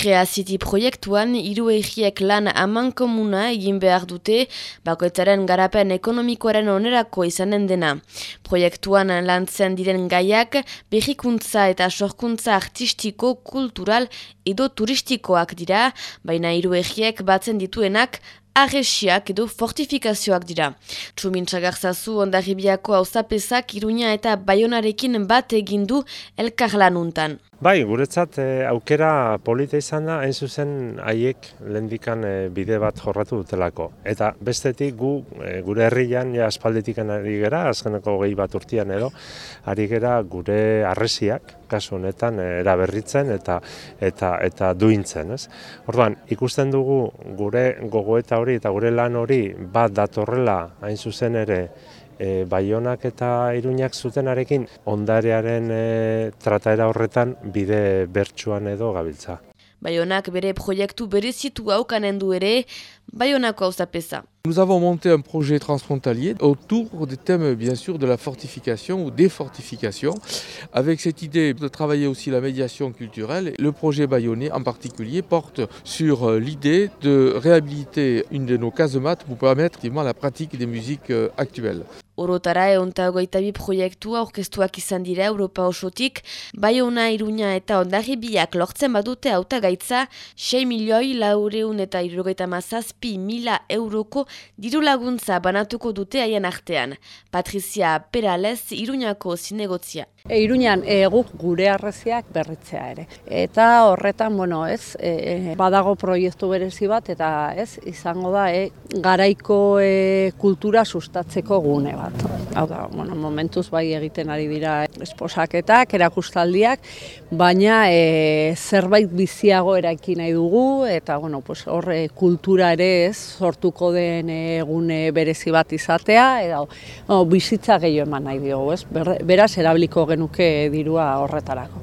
Kreaziti proiektuan hiru egiek lan aman komuna egin behar dute bakoetzaren garapen ekonomikoaren onerako izanen dena. Proiektuan lantzen diren gaiak behikuntza eta sorkuntza artistiko, kultural edo turistikoak dira, baina hiru egiek batzen dituenak Arresiak edo fortifikazioak dira. Txumintza garzazu ondarribiako hauzapezak iruña eta baionarekin bat egindu elkarlan untan. Bai, guretzat e, aukera polita izan da, hain zuzen haiek lehendikan e, bide bat jorratu dutelako. Eta bestetik gu, e, gure herrian, ja aspalditik ari gera, azkeneko gehi bat urtian edo, ari gera gure arresiak, kasu honetan, eraberritzen eta eta eta duintzen, ez? Orduan, ikusten dugu gure gogoeta hori eta gure lan hori bat datorrela hain zuzen ere e, baionak eta iruñak zutenarekin ondarearen e, trataera horretan bide bertsuan edo gabiltza. Baionak bere proiektu berezitu haukanen du ere, Bayonako hauzapeza. Nous avons monté un projet transfrontalier autour des thèmes bien sûr de la fortification ou des fortifications, avec cette idée de travailler aussi la médiation culturelle. Le projet bayonnais en particulier porte sur euh, l'idée de réhabiliter une de nos casemates pour permettre la pratique des musiques euh, actuelles. Orotara eonta goitabi proiektua aurkeztuak izan dira Europa osotik, Bayona, Iruña eta Ondarribiak lortzen badute auta gaitza 6 milioi laureun eta irurogeita mazazpi mila euroko diru laguntza banatuko dute haien artean. Patrizia Peralez, Iruñako zinegotzia. E, Iruñan e, guk gure arreziak berritzea ere. Eta horretan, bueno, ez, e, e, badago proiektu berezi bat, eta ez, izango da, e, garaiko e, kultura sustatzeko gune bat. Hau da, bueno, momentuz bai egiten ari dira esposaketak, erakustaldiak, baina e, zerbait biziago eraiki nahi dugu, eta, bueno, pues, horre kultura ere ez, sortuko den egune berezi bat izatea, edo, bizitza gehiago eman nahi diogu, ez? Beraz, erabiliko genuke dirua horretarako.